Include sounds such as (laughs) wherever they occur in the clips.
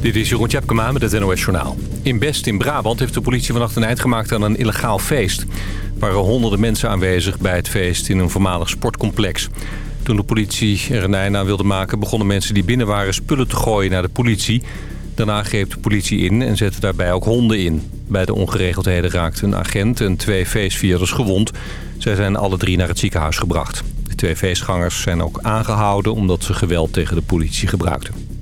Dit is Jeroen Tjepkema met het NOS Journaal. In Best in Brabant heeft de politie vannacht een eind gemaakt aan een illegaal feest. Er waren honderden mensen aanwezig bij het feest in een voormalig sportcomplex. Toen de politie er een einde aan wilde maken... begonnen mensen die binnen waren spullen te gooien naar de politie. Daarna greep de politie in en zette daarbij ook honden in. Bij de ongeregeldheden raakten een agent en twee feestvierders gewond. Zij zijn alle drie naar het ziekenhuis gebracht. De twee feestgangers zijn ook aangehouden omdat ze geweld tegen de politie gebruikten.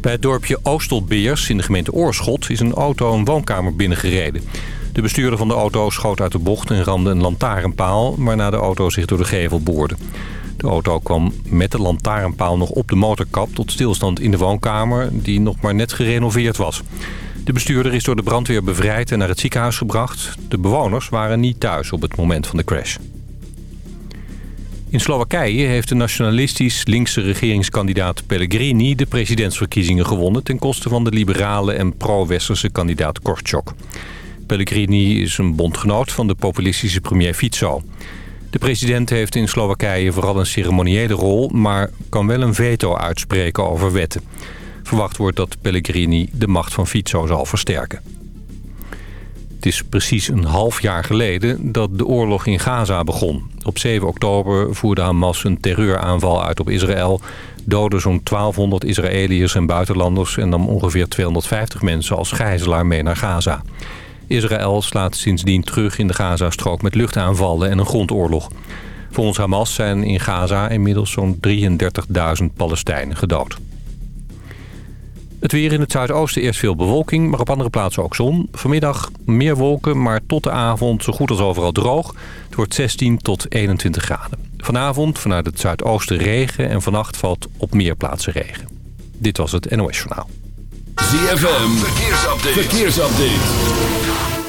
Bij het dorpje Oostelbeers in de gemeente Oorschot is een auto een woonkamer binnengereden. De bestuurder van de auto schoot uit de bocht en ramde een lantaarnpaal... waarna de auto zich door de gevel boorde. De auto kwam met de lantaarnpaal nog op de motorkap tot stilstand in de woonkamer... die nog maar net gerenoveerd was. De bestuurder is door de brandweer bevrijd en naar het ziekenhuis gebracht. De bewoners waren niet thuis op het moment van de crash. In Slowakije heeft de nationalistisch linkse regeringskandidaat Pellegrini... de presidentsverkiezingen gewonnen ten koste van de liberale en pro-westerse kandidaat Kortschok. Pellegrini is een bondgenoot van de populistische premier Fico. De president heeft in Slowakije vooral een ceremoniële rol... maar kan wel een veto uitspreken over wetten. Verwacht wordt dat Pellegrini de macht van Fico zal versterken. Het is precies een half jaar geleden dat de oorlog in Gaza begon. Op 7 oktober voerde Hamas een terreuraanval uit op Israël... doodde zo'n 1200 Israëliërs en buitenlanders... en nam ongeveer 250 mensen als gijzelaar mee naar Gaza. Israël slaat sindsdien terug in de Gazastrook met luchtaanvallen en een grondoorlog. Volgens Hamas zijn in Gaza inmiddels zo'n 33.000 Palestijnen gedood. Het weer in het zuidoosten eerst veel bewolking, maar op andere plaatsen ook zon. Vanmiddag meer wolken, maar tot de avond zo goed als overal droog. Het wordt 16 tot 21 graden. Vanavond vanuit het zuidoosten regen en vannacht valt op meer plaatsen regen. Dit was het NOS Journaal. ZFM, verkeersupdate. verkeersupdate.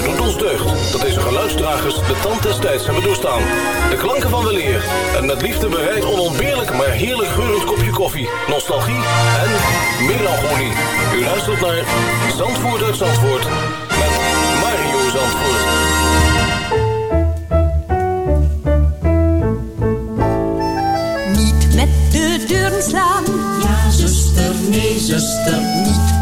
Het doet ons deugd dat deze geluidsdragers de tand des tijds hebben doorstaan. De klanken van weleer en met liefde bereid onontbeerlijk maar heerlijk geurend kopje koffie, nostalgie en melancholie. U luistert naar Zandvoort uit Zandvoort met Mario Zandvoort. Niet met de deuren slaan. Ja, zuster, nee, zuster.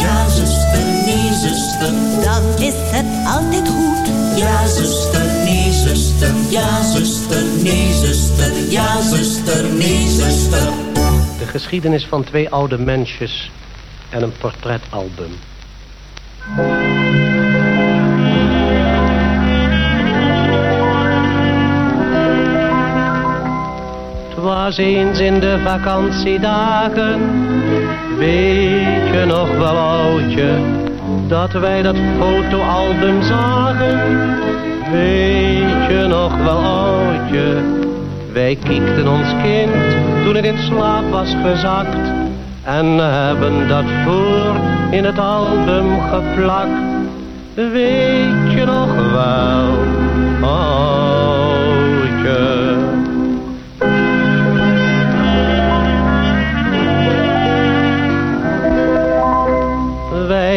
Ja, zuster, nee, zuster. Dan is het altijd goed. Ja, zuster, nee, zuster. Ja, zuster, nee, zuster. Ja, zuster, nee, zuster. De geschiedenis van twee oude mensjes en een portretalbum. Het was eens in de vakantiedagen, weet je nog wel oudje, dat wij dat fotoalbum zagen. Weet je nog wel oudje, wij kiekten ons kind toen het in slaap was gezakt. En hebben dat voor in het album geplakt. Weet je nog wel, oudje.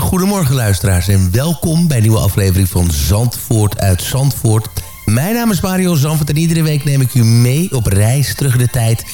Goedemorgen luisteraars en welkom bij een nieuwe aflevering van Zandvoort uit Zandvoort. Mijn naam is Mario Zandvoort en iedere week neem ik u mee op reis terug in de tijd...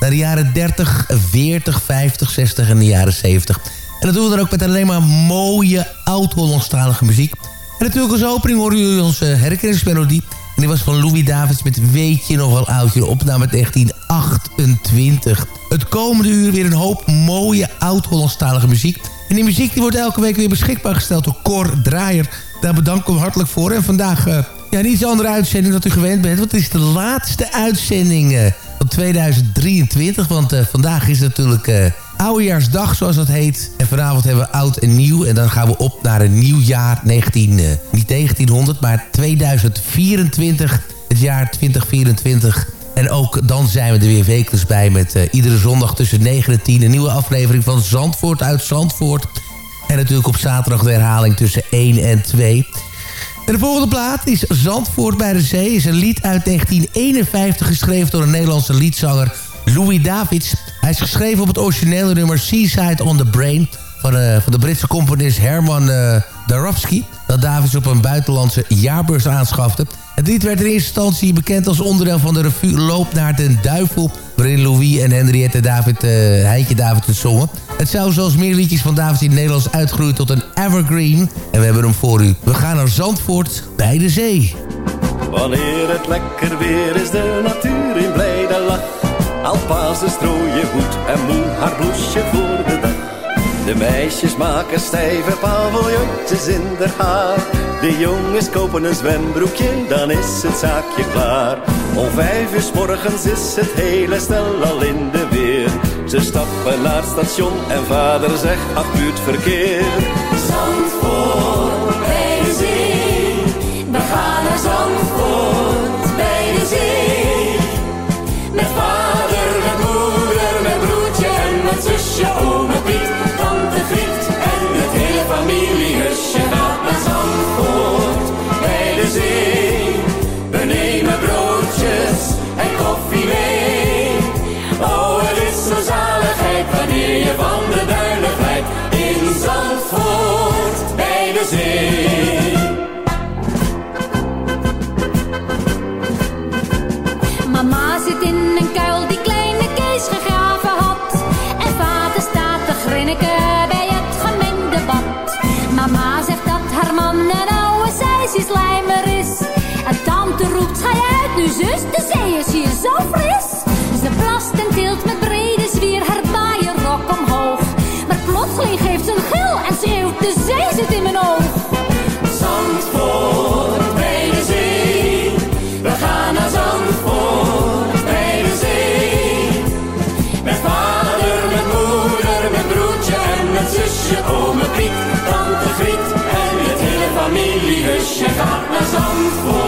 naar de jaren 30, 40, 50, 60 en de jaren 70. En dat doen we dan ook met alleen maar mooie oud-Hollandstalige muziek. En natuurlijk als opening horen jullie onze herkenningsmelodie... En die was van Louis Davids met Weet je nog wel oudje, opname uit 1928. Het komende uur weer een hoop mooie oud-Hollandstalige muziek. En die muziek die wordt elke week weer beschikbaar gesteld door Cor Draaier. Daar bedank ik hem hartelijk voor. En vandaag, uh, ja, niet zo'n andere uitzending dat u gewend bent. Want het is de laatste uitzending uh, van 2023. Want uh, vandaag is natuurlijk Oudejaarsdag, zoals dat heet. En vanavond hebben we oud en nieuw. En dan gaan we op naar een nieuw jaar. 19, niet 1900, maar 2024. Het jaar 2024. En ook dan zijn we er weer wekelijks bij met uh, iedere zondag tussen 9 en 10... een nieuwe aflevering van Zandvoort uit Zandvoort. En natuurlijk op zaterdag de herhaling tussen 1 en 2. En de volgende plaat is Zandvoort bij de Zee. is een lied uit 1951 geschreven door een Nederlandse liedzanger Louis Davids. Hij is geschreven op het originele nummer Seaside on the Brain... van, van de Britse componist Herman uh, Darowski... dat Davids op een buitenlandse jaarbeurs aanschafte... Het werd in eerste instantie bekend als onderdeel van de revue Loop naar den Duivel... waarin Louis en Henriette David, uh, Heintje David het zongen. Het zou zoals meer liedjes van David in het Nederlands uitgroeien tot een evergreen. En we hebben hem voor u. We gaan naar Zandvoort bij de zee. Wanneer het lekker weer is, de natuur in blijde lach. Alpazen strooien goed en moe haar bloesje voor de dag. De meisjes maken stijve paviljoentjes in haar haar. De jongens kopen een zwembroekje, dan is het zaakje klaar. Om vijf uur s morgens is het hele stel al in de weer. Ze stappen naar het station en vader zegt, ach buurt verkeer. Zandvoort bij de zee, we gaan naar Zandvoort Mama zit in een kuil die kleine Kees gegraven had. En vader staat te grinniken bij het gemengde bad. Mama zegt dat haar man een oude zeisje slijmer is. En tante roept, ga uit nu zus, de is hier zo fris. Geeft een gil en schreeuwt, de zee zit in mijn oog. Zandvoort bij de zee. We gaan naar Zandvoort bij de zee. Met vader, met moeder, met broertje en met zusje, ome Piet, tante Griet en het hele familiehusje gaat naar Zandvoort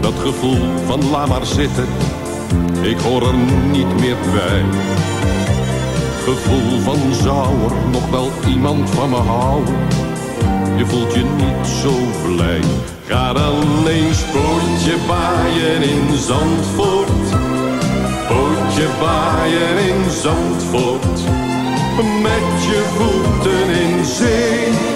dat gevoel van laat maar zitten, ik hoor er niet meer bij. Gevoel van zou er nog wel iemand van me houden, je voelt je niet zo blij. Ga dan eens pootje baaien in Zandvoort, pootje baaien in Zandvoort, met je voeten in zee.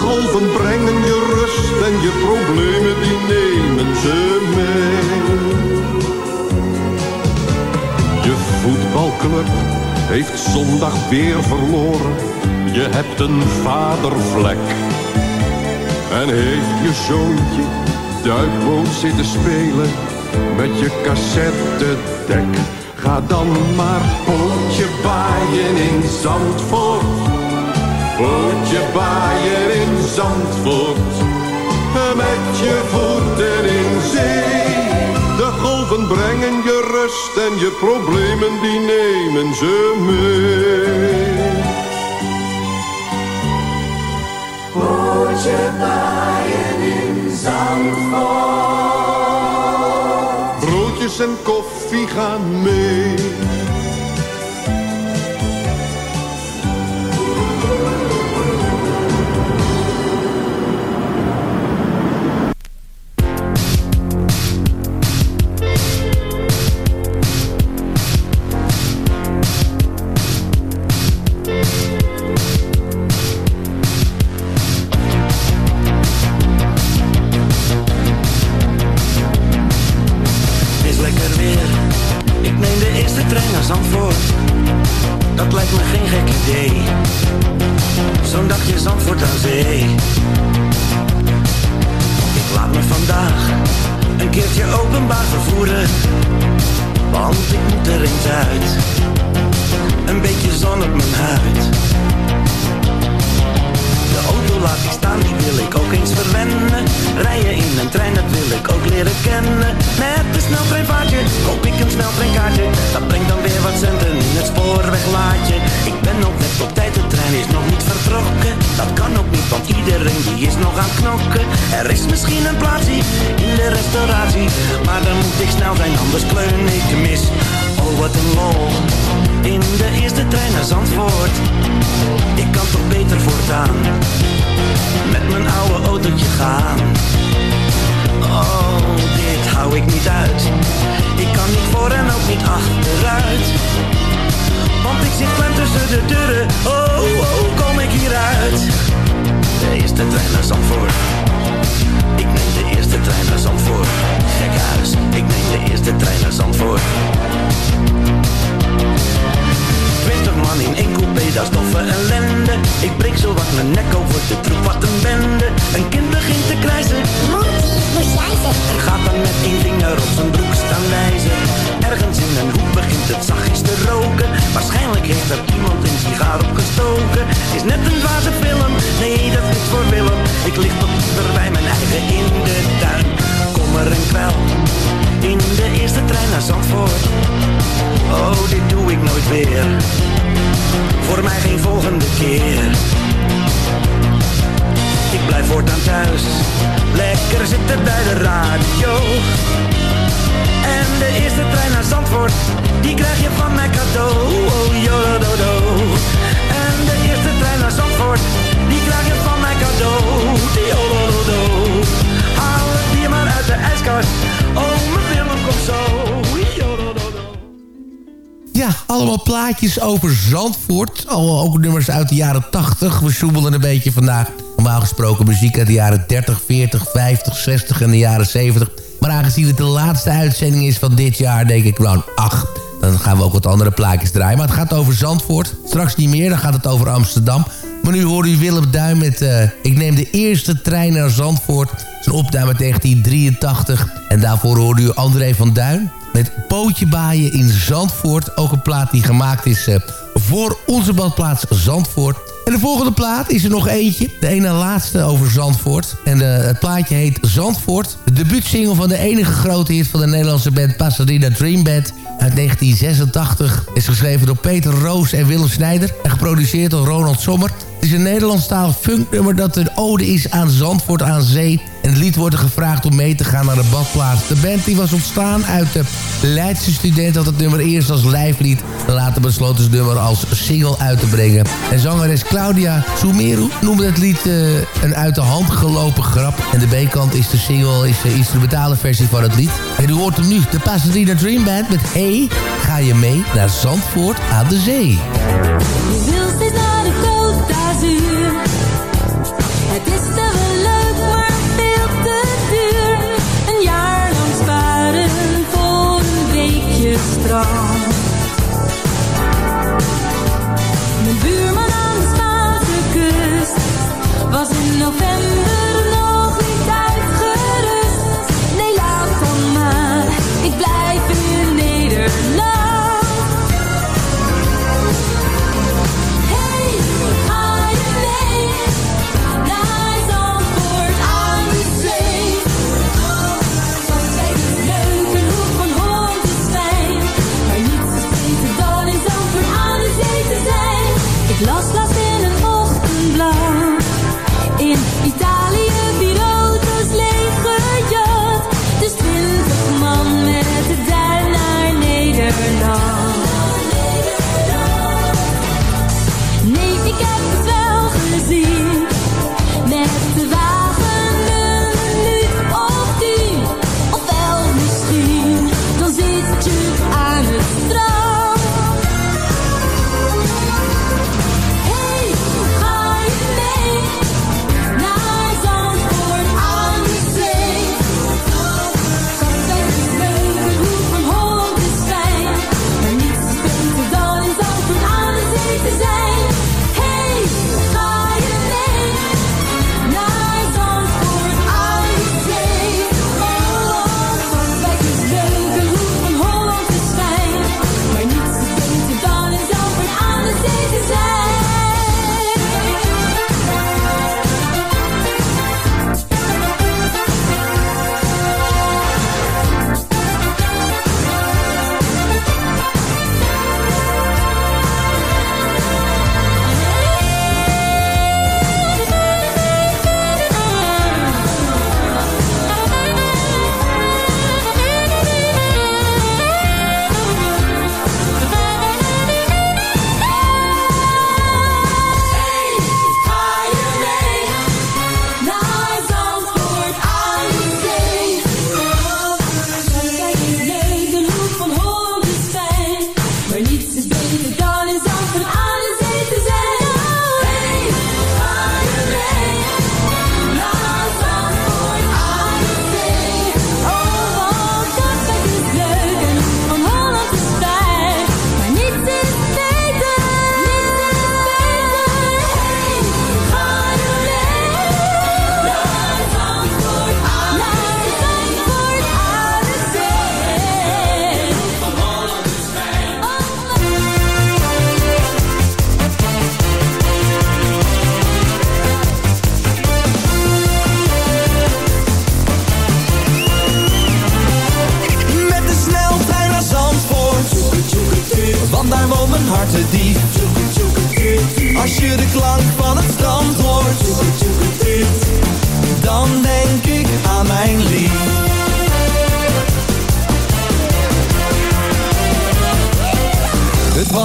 Golven brengen je rust en je problemen die nemen ze mee. Je voetbalclub heeft zondag weer verloren. Je hebt een vadervlek. En heeft je zoontje duikboot zitten spelen met je cassettedek. Ga dan maar pootje baaien in Zandvoort. Pootje baaien in Zandvoort. Met je voeten in zee. De golven brengen je rust en je problemen die nemen ze mee. Pootje baaien in Zandvoort. Broodjes en koffie gaan mee. Zo wat mijn nek over de troep, wat een bende. Een kind begint te krijzen. Monty, moest jij zeggen. En gaat dan met één vinger op zijn broek staan wijzen. Ergens in een hoek begint het zachtjes te roken. Waarschijnlijk heeft er iemand een sigaar opgestoken. Is net een dwaze film, nee dat is voor Willem. Ik lig tot bij mijn eigen in de tuin. Kommer en kwel, in de eerste trein naar Zandvoort. Oh, dit doe ik nooit weer. Voor mij geen volgende keer. Blijf voortaan thuis, lekker zitten bij de radio. En de eerste trein naar Zandvoort, die krijg je van mij cadeau. Oh, jolododo. En de eerste trein naar Zandvoort, die krijg je van mij cadeau. Jolododo. Haal het bier maar uit de ijskast. Oh, mijn film komt zo. Ja, allemaal plaatjes over Zandvoort. Al ook nummers uit de jaren 80. We zoemelen een beetje vandaag. Normaal gesproken muziek uit de jaren 30, 40, 50, 60 en de jaren 70. Maar aangezien het de laatste uitzending is van dit jaar, denk ik, nou, ach... dan gaan we ook wat andere plaatjes draaien. Maar het gaat over Zandvoort. Straks niet meer, dan gaat het over Amsterdam. Maar nu hoor u Willem Duin met... eh, ik neem de eerste trein naar Zandvoort. Zijn opname 1983. En daarvoor hoorde u André van Duin met Pootje Baaien in Zandvoort. Ook een plaat die gemaakt is eh, voor onze badplaats Zandvoort. En de volgende plaat is er nog eentje. De ene laatste over Zandvoort. En eh, het plaatje heet Zandvoort. De debuutsingle van de enige grote hit van de Nederlandse band Pasadena Dream Band uit 1986. Is geschreven door Peter Roos en Willem Snijder. En geproduceerd door Ronald Sommer. Het is een Nederlandstalig funknummer dat een ode is aan Zandvoort aan zee. En het lied wordt er gevraagd om mee te gaan naar de badplaats. De band die was ontstaan uit de Leidse student had het nummer eerst als lijflied. Later besloot ze het nummer als single uit te brengen. En zangeres Claudia Sumeru noemde het lied eh, een uit de hand gelopen grap. En de B-kant is de single, is de instrumentale versie van het lied. En u hoort hem nu, de Pasadena Dream Band met Hey, ga je mee naar Zandvoort aan de zee.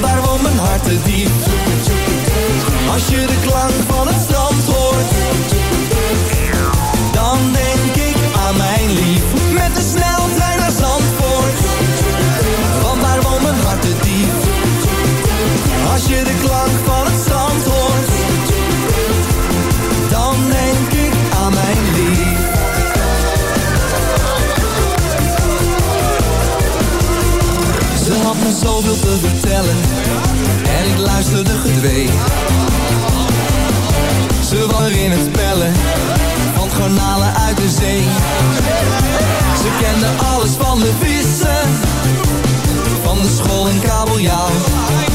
daar woont mijn hart te diep. Als je de klank van het strand hoort, dan denk ik aan mijn lief. Met de sneltrein naar Zandvoort, want daar woont mijn hart te diep. Als je de klank van het zoveel te vertellen en ik luisterde gedwee. Ze was er in het pellen van garnalen uit de zee. Ze kende alles van de vissen, van de school en kabeljauw.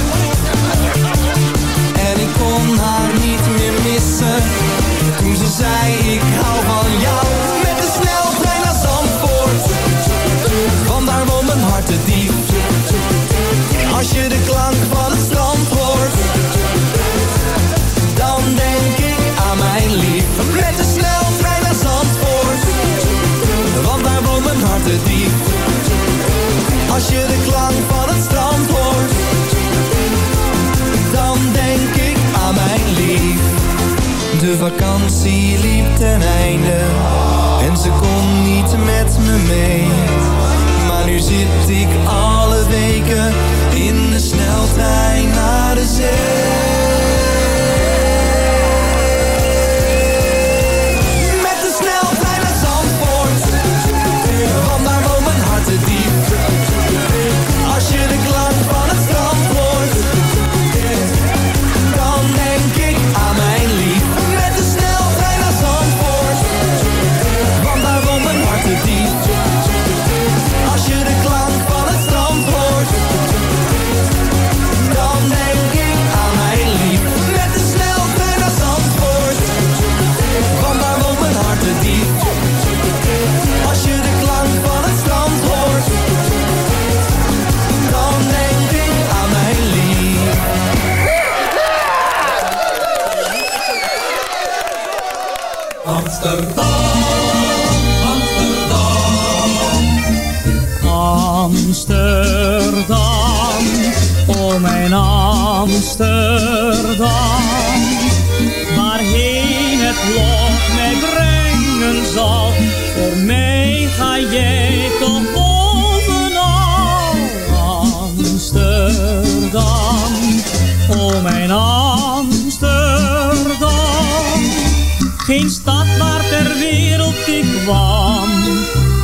Als je de klank van het strand hoort, dan denk ik aan mijn lief. De vakantie liep ten einde en ze kon niet met me mee. Maar nu zit ik alle weken in de sneltrein naar de zee.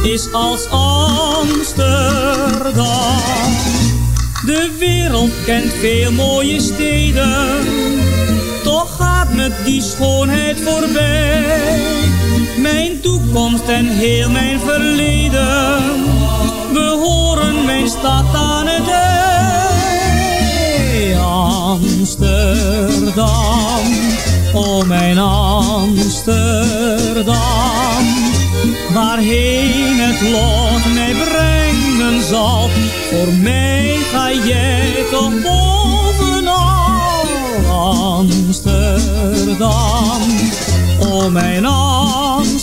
Is als Amsterdam. De wereld kent veel mooie steden, toch gaat me die schoonheid voorbij. Mijn toekomst en heel mijn verleden, behoren mijn stad aan het ei. Amsterdam, oh mijn Amsterdam. Waarheen het lot mij brengen zal, voor mij ga jij toch bovenal. Amsterdam, oh mijn Amsterdam.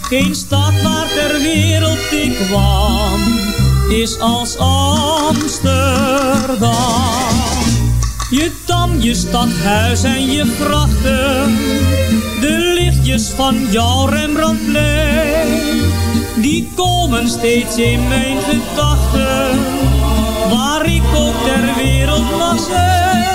Geen stad waar ter wereld ik kwam, is als Amsterdam. Je dam, je stadhuis en je grachten, de lichtjes van jouw Rembrandtplein, die komen steeds in mijn gedachten, waar ik ook ter wereld mag zijn.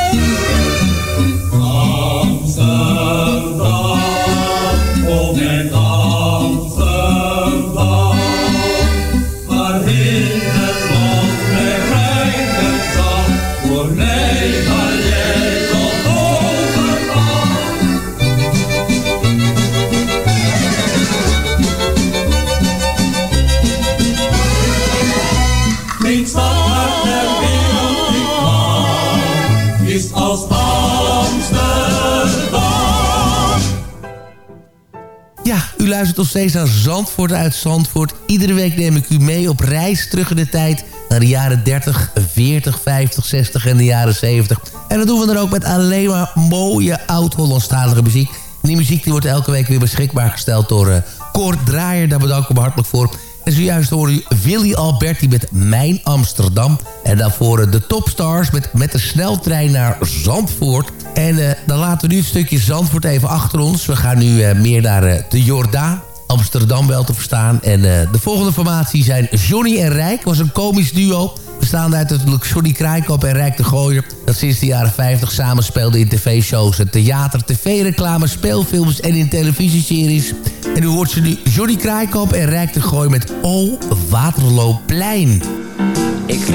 Luistert nog steeds naar Zandvoort uit Zandvoort. Iedere week neem ik u mee op reis terug in de tijd... naar de jaren 30, 40, 50, 60 en de jaren 70. En dat doen we dan ook met alleen maar mooie oud-Hollandstalige muziek. die muziek die wordt elke week weer beschikbaar gesteld door uh, Kort Draaier. Daar bedank ik me hartelijk voor. En zojuist hoorde u Willy Alberti met Mijn Amsterdam. En daarvoor de Topstars met, met de sneltrein naar Zandvoort. En uh, dan laten we nu een stukje Zandvoort even achter ons. We gaan nu uh, meer naar uh, de Jordaan. Amsterdam wel te verstaan. En de volgende formatie zijn Johnny en Rijk. was een komisch duo. Bestaande uit natuurlijk Johnny Krijkop en Rijk de Gooier. Dat sinds de jaren 50 samenspeelde in tv-shows, theater, tv-reclame, speelfilms en in televisieseries. En u hoort ze nu Johnny Krijkop en Rijk de Gooier met O Waterloopplein.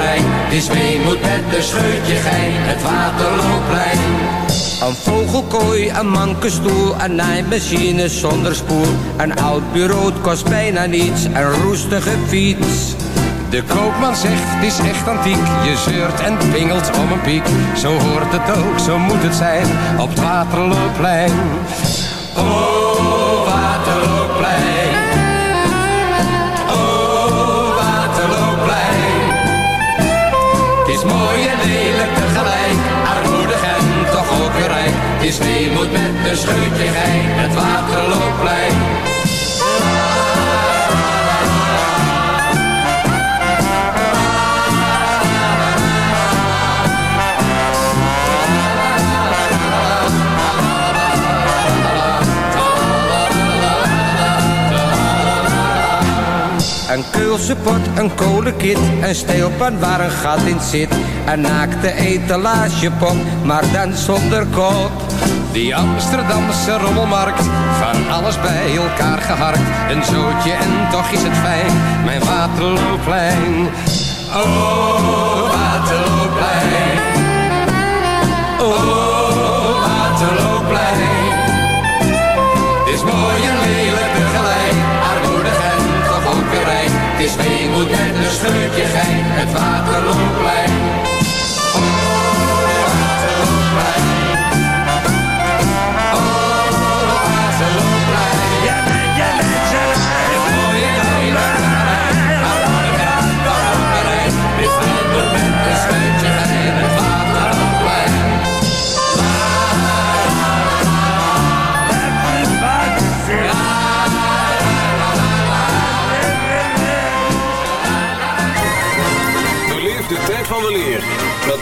Rijk. Het is weemoed met de scheutje gein, het Waterloopplein. Een vogelkooi, een mankenstoel, een naaimachine zonder spoel. Een oud bureau kost bijna niets, een roestige fiets. De koopman zegt, het is echt antiek. Je zeurt en pingelt om een piek. Zo hoort het ook, zo moet het zijn, op het Waterloopplein. Oh, is weemoed met een scheutje gein, het Waterloopplein. Een keulse pot, een kolenkit, een steelpan waar een gat in zit. Een naakte etalagepop, maar dan zonder kop. Die Amsterdamse rommelmarkt, van alles bij elkaar geharkt. Een zootje en toch is het fijn, mijn Waterloopplein. Oh, Waterloopplein. Weemoed met een scheutje gein, het Waterloopplein. Oh,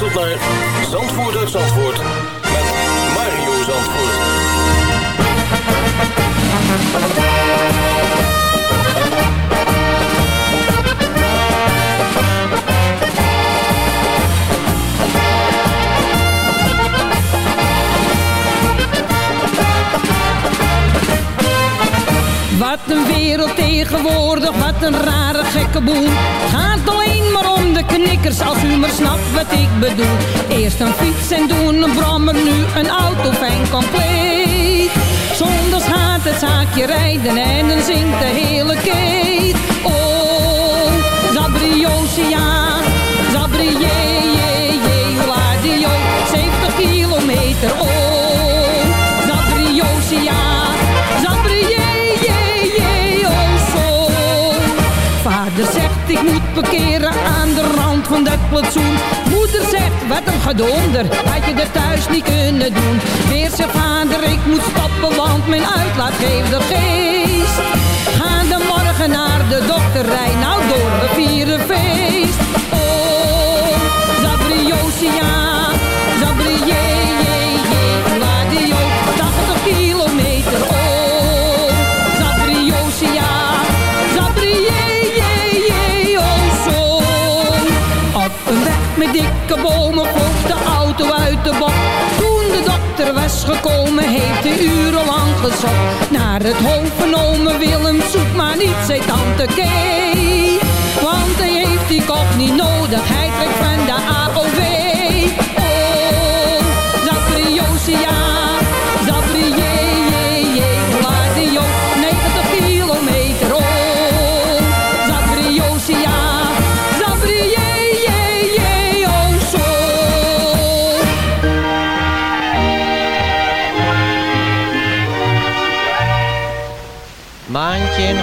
Luistert naar Zandvoort uit Zandvoort met Mario Zandvoort. Wat een wereld tegenwoordig, wat een rare gekke boel. Gaat alleen maar om de knikkers, als u maar snapt wat ik bedoel. Eerst een fiets en doen een brommer, nu een auto fijn compleet. Zonder gaat het zaakje rijden en dan zingt de hele keet. Oh, Zabriosi, ja, Zabrie, je, je, je, hoe laat die, 70 kilometer, oh. Ik moet parkeren aan de rand van dat plantsoen. Moeder zegt wat een gedonder, had je er thuis niet kunnen doen. Weer zegt vader ik moet stoppen, want mijn uitlaat geeft er geest. Gaan de morgen naar de dokter, rij nou door, we vieren feest. Oh, Zabriosia, Zabrie, met dikke bomen vloog de auto uit de bok. Toen de dokter was gekomen, heeft hij urenlang gezocht. Naar het hoofd genomen, Willem, zoek maar niet, zei tante Kee. Want hij heeft die kop niet nodig, hij trekt van de AOV. Oh, Zabrie,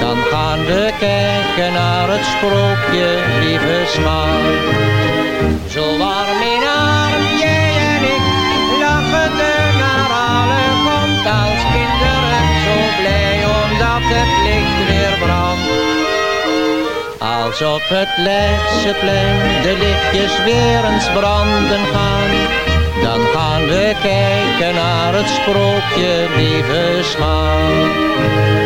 Dan gaan we kijken naar het sprookje, lieve schat. Zo warm in arm, jij en ik, lachen naar alle komt als kinderen. Zo blij omdat het licht weer brandt. Als op het Leidseplein de lichtjes weer eens branden gaan. Dan gaan we kijken naar het sprookje, lieve schat.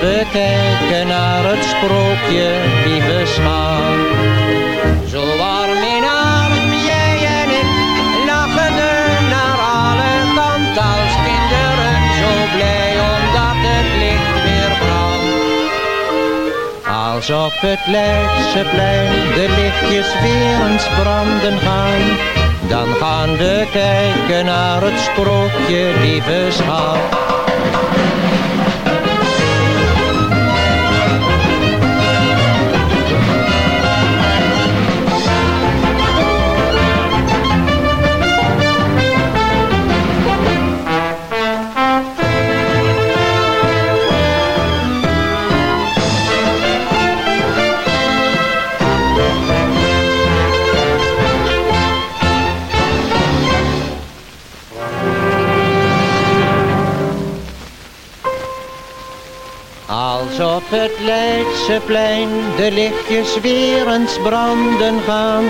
We kijken naar het sprookje, lieve schat. Zo warm in arm, jij en ik, lachen er naar alle kanten als kinderen. Zo blij omdat het licht weer brandt. Als op het Leidseplein de lichtjes weer branden gaan. Dan gaan we kijken naar het sprookje, lieve schat. Het Leidseplein de lichtjes weer eens branden gaan,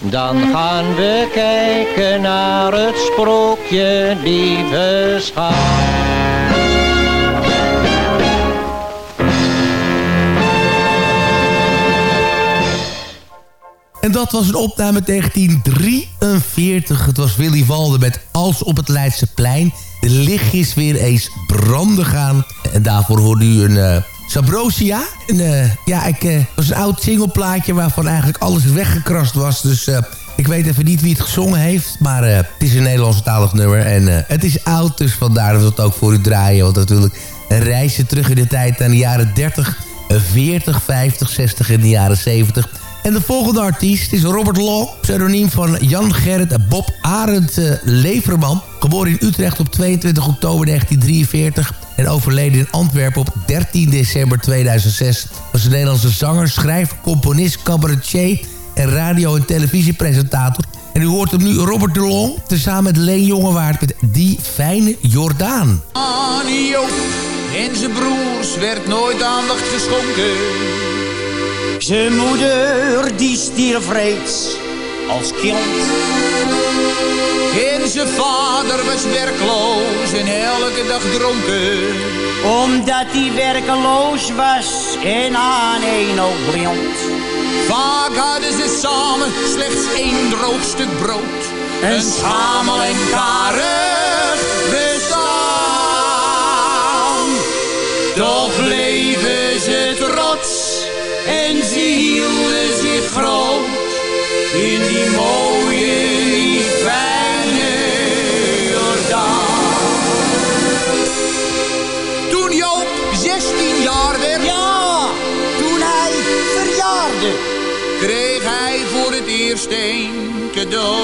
dan gaan we kijken naar het sprookje, lieve schat. En dat was een opname 1943. Het was Willy Walden met Als op het Leidseplein. De lichtjes weer eens branden gaan. En daarvoor hoorde u een eh, Sabrosia. En, eh, ja, ik, eh, was een oud singleplaatje waarvan eigenlijk alles weggekrast was. Dus eh, ik weet even niet wie het gezongen heeft. Maar het is een Nederlandstalig nummer. En het is oud, dus vandaar dat we het ook voor u draaien. Want natuurlijk een reisje terug in de tijd aan de jaren 30, 40, 50, 60 en de jaren 70... En de volgende artiest is Robert Long, pseudoniem van Jan Gerrit Bob Arend eh, Leverman. Geboren in Utrecht op 22 oktober 1943 en overleden in Antwerpen op 13 december 2006. Was een Nederlandse zanger, schrijver, componist, cabaretier en radio- en televisiepresentator. En u hoort hem nu Robert de Long, tezamen met Leen Jongewaard met Die Fijne Jordaan. Anio, En zijn broers werd nooit aandacht geschonken. Zijn moeder die stierf reeds als kind. En zijn vader was werkloos en elke dag dronken. Omdat hij werkeloos was en aan een ook blind. Vaak hadden ze samen slechts één droog stuk brood. Een schamel en karig bestaan. Toch bleven ze en ze hielden zich groot. In die mooie, die fijne Jordaan. Toen Joop 16 jaar werd. Ja, toen hij verjaarde. Kreeg hij voor het eerst een cadeau.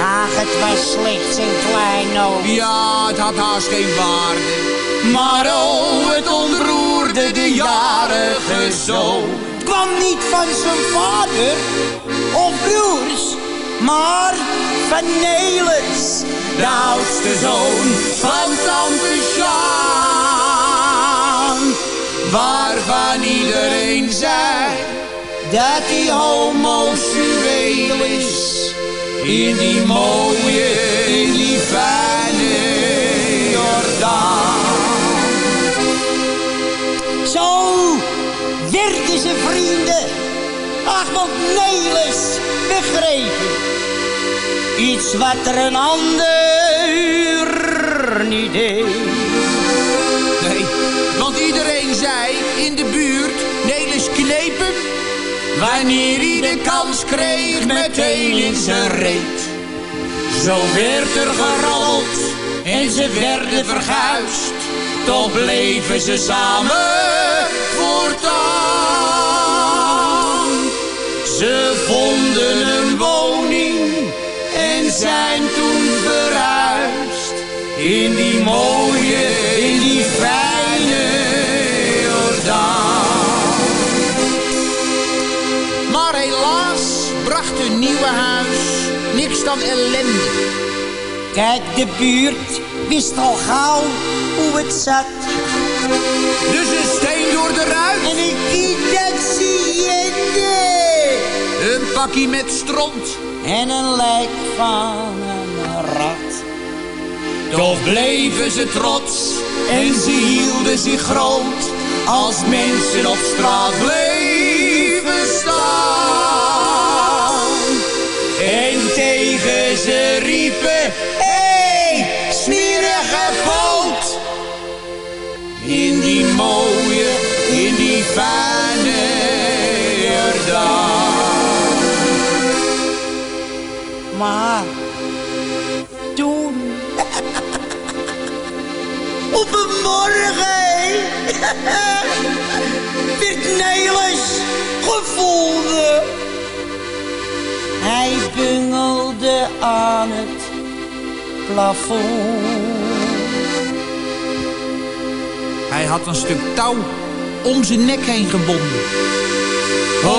Ach, het was slechts een klein oog. Ja, het had haast geen waarde. Maar oh, het ontroerde de jarige zoon. Het kwam niet van zijn vader of broers, maar van Nelis, de oudste zoon van tante Sjaan. Waarvan iedereen zei dat hij homoseksueel is. In die mooie, in die fijne Jordaan. Zo werden ze vrienden. Ach, want Nelis begrepen. Iets wat er een ander niet deed. Nee, want iedereen zei in de buurt. Wanneer hij de kans kreeg, meteen in zijn reet. Zo werd er gerold en ze werden verguisd. Toch bleven ze samen voortaan. Ze vonden een woning en zijn toen verhuisd. In die mooie, in die nieuwe huis niks dan ellende. Kijk, de buurt wist al gauw hoe het zat. Dus een steen door de ruit. En een identiënde. Een pakje met stront. En een lijk van een rat. Toch bleven ze trots en ze hielden zich groot. Als mensen op straat bleven In die mooie, in die fijne Jordaan. Maar toen, (laughs) op een morgen, (laughs) werd Nelis gevonden. Hij bungelde aan het plafond. Hij had een stuk touw om zijn nek heen gebonden.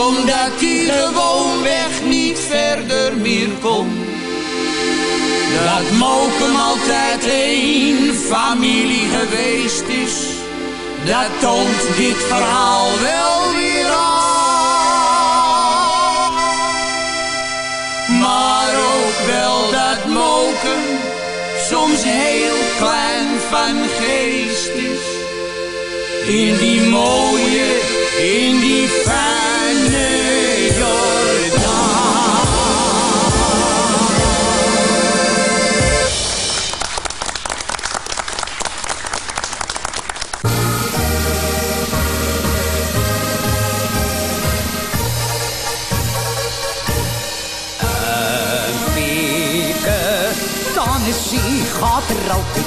Omdat hij gewoonweg niet verder meer kon. Dat Mokum altijd één familie geweest is. Dat toont dit verhaal wel weer aan. Maar ook wel dat Mokum soms heel klein van geest is. In die mooie, in die fijne Jordaan. Een piketanissie gaat er altijd in. Een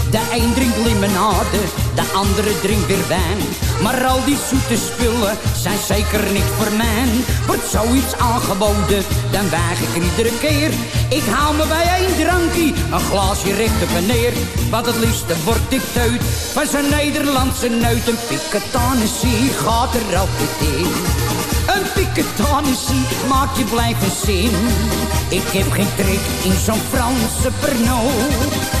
De een drinkt limonade, de andere drinkt weer wijn. Maar al die zoete spullen zijn zeker niet voor mij. Wordt zoiets aangeboden, dan weig ik er iedere keer. Ik haal me bij één drankje, een glaasje recht op neer. Wat het liefste wordt ik teut van zijn Nederlandse neut. Een piketanessie gaat er altijd in. Een piketanessie maakt je blijven zin. Ik heb geen trek in zo'n Franse Pernod.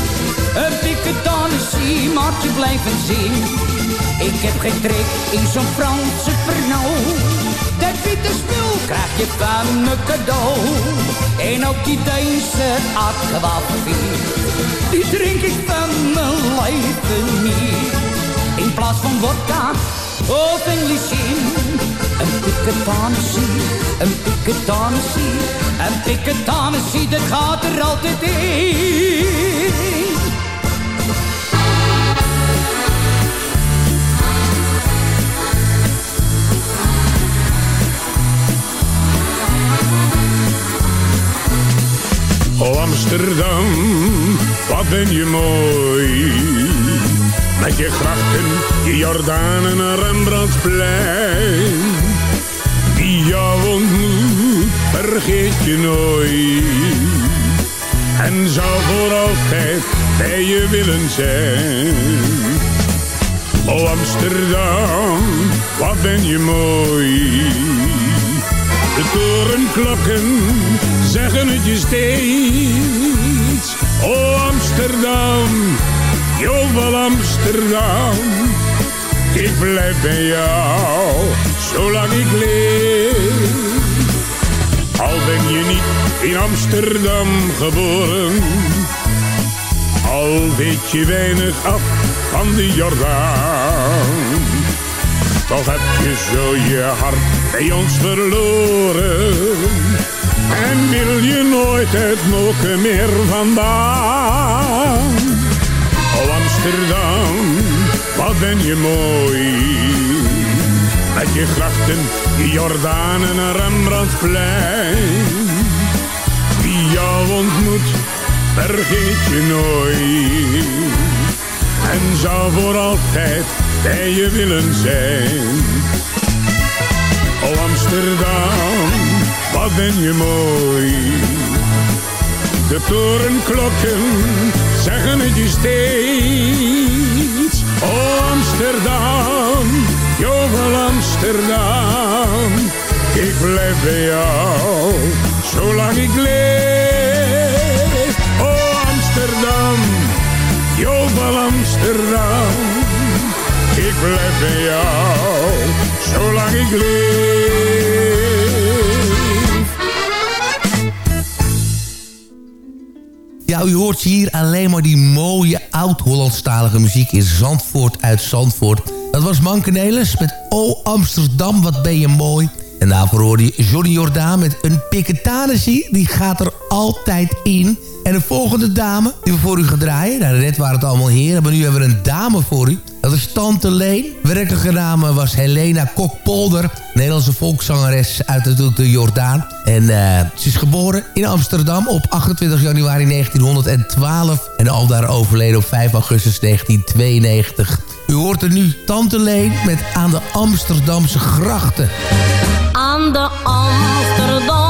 Een piketanessie maakt je blijven zien. Ik heb geen trek in zo'n Franse Pernod. Dat witte spul krijg je van me cadeau. En ook die Deense aquavit. Die drink ik van mijn leven niet. In plaats van vodka of Englishin. Een piketanessie, een piketanessie. Een piketanessie, dat gaat er altijd in. Oh Amsterdam, wat ben je mooi. Met je grachten, je Jordanen en Rembrandtsplein. Jou ontmoet, vergeet je nooit. En zou voor altijd bij je willen zijn. Oh Amsterdam, wat ben je mooi. De torenklokken zeggen het je steeds. Oh Amsterdam, Jovel Amsterdam. Ik blijf bij jou, zolang ik leef. Ben je niet in Amsterdam geboren. Al weet je weinig af van de Jordaan. Toch heb je zo je hart bij ons verloren. En wil je nooit het moken meer vandaan. Oh Amsterdam, wat ben je mooi. Met je grachten, Jordaan en Rembrandtplein. Wie jou ontmoet, vergeet je nooit. En zou voor altijd bij je willen zijn. Oh Amsterdam, wat ben je mooi. De torenklokken zeggen het je steeds. Oh Amsterdam, Jovel Amsterdam. Ik blijf bij jou, zolang ik leef. Oh Amsterdam, Jovel Amsterdam. Ik blijf bij jou, zolang ik leef. Ja, u hoort hier alleen maar die mooie oud-Hollandstalige muziek in Zandvoort uit Zandvoort. Dat was Mankenelis met O Amsterdam, wat ben je mooi. En daarvoor hoorde je Johnny Jordaan met een piketanessie. Die gaat er altijd in. En de volgende dame die we voor u gaan draaien... Nou, net waren het allemaal heren, maar nu hebben we een dame voor u. Dat is Tante Leen. Werkelijke naam was Helena Kokpolder. Nederlandse volkszangeres uit de Jordaan. En uh, ze is geboren in Amsterdam op 28 januari 1912. En al daar overleden op 5 augustus 1992. U hoort er nu Tante Leen met Aan de Amsterdamse grachten. Aan de Amsterdamse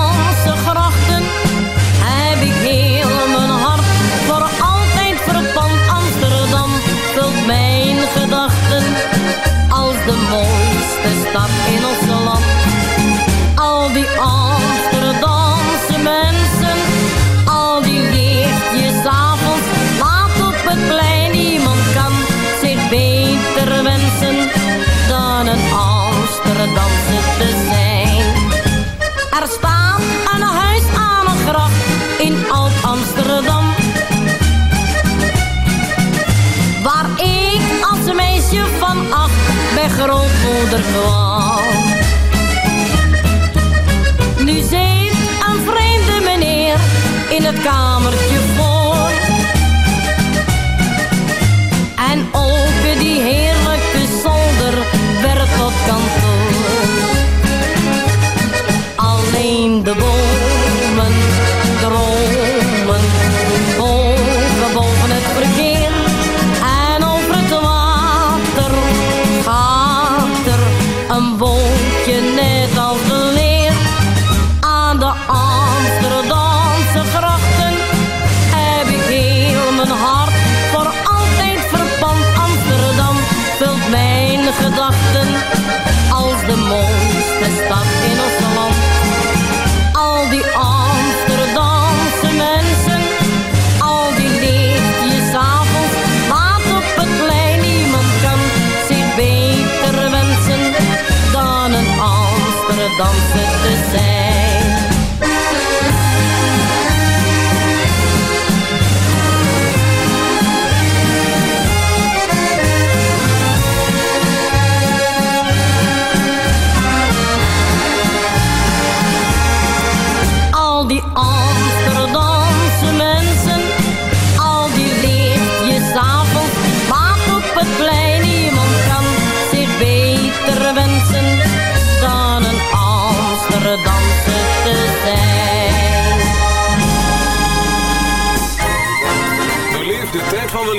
kwam. Amsterdamse te zijn.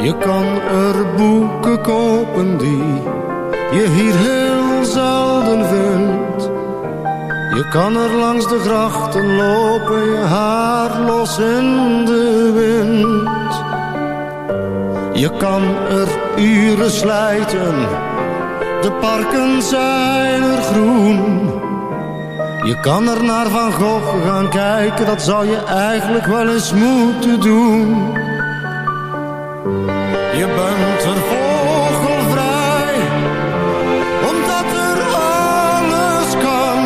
Je kan er boeken kopen die je hier heel zelden vindt. Je kan er langs de grachten lopen, je haar los in de wind. Je kan er uren slijten, de parken zijn er groen. Je kan er naar Van Gogh gaan kijken, dat zou je eigenlijk wel eens moeten doen. Je bent er vogelvrij, omdat er alles kan.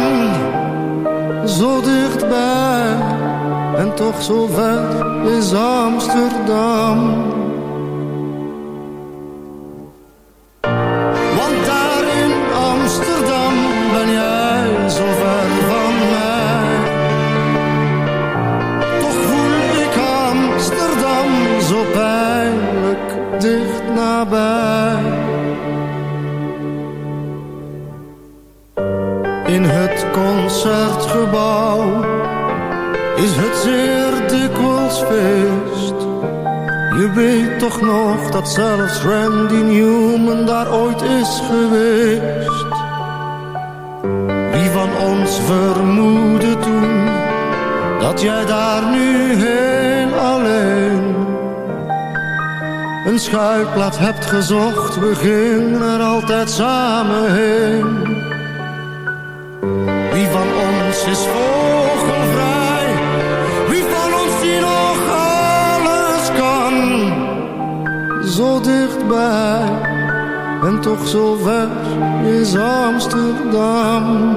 Zo dichtbij en toch zo ver is Amsterdam. Concertgebouw is het zeer dikwijls feest. Je weet toch nog dat zelfs Randy Newman daar ooit is geweest. Wie van ons vermoedde toen dat jij daar nu heel alleen een schuilplaats hebt gezocht? We gingen er altijd samen heen. Ons is vogelvrij? Wie van ons die nog alles kan? Zo dichtbij en toch zo ver is Amsterdam.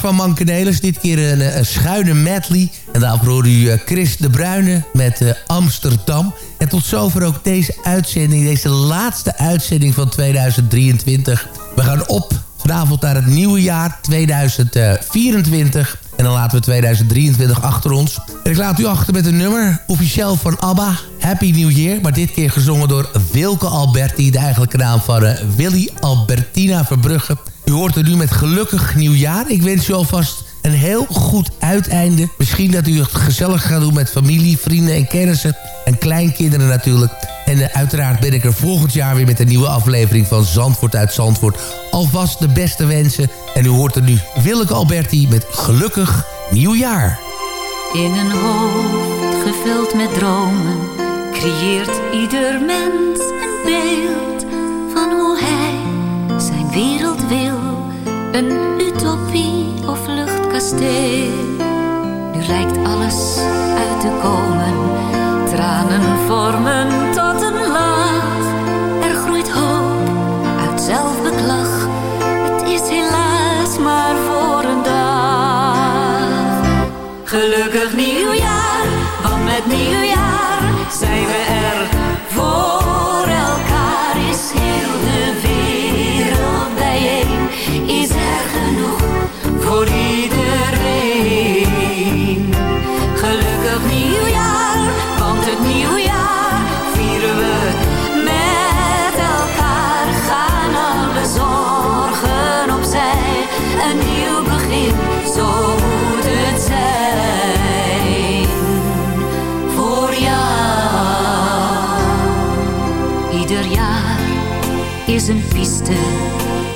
Van Mankenelis. Dit keer een, een schuine medley. En daarvoor hoorde u eh, Chris de Bruyne met eh, Amsterdam. En tot zover ook deze uitzending. Deze laatste uitzending van 2023. We gaan op vanavond naar het nieuwe jaar 2024. En dan laten we 2023 achter ons. En ik laat u achter met een nummer. Officieel van ABBA. Happy New Year. Maar dit keer gezongen door Wilke Alberti. De eigenlijke naam van eh, Willy Albertina Verbrugge. U hoort er nu met gelukkig nieuwjaar. Ik wens u alvast een heel goed uiteinde. Misschien dat u het gezellig gaat doen met familie, vrienden en kennissen. En kleinkinderen natuurlijk. En eh, uiteraard ben ik er volgend jaar weer met een nieuwe aflevering van Zandvoort uit Zandvoort. Alvast de beste wensen. En u hoort er nu Willeke Alberti met gelukkig nieuwjaar. In een hoofd gevuld met dromen creëert ieder mens een beeld van hoe hij zijn wereld wil. Een utopie of luchtkasteel. Nu lijkt alles uit te komen, tranen vormen tot een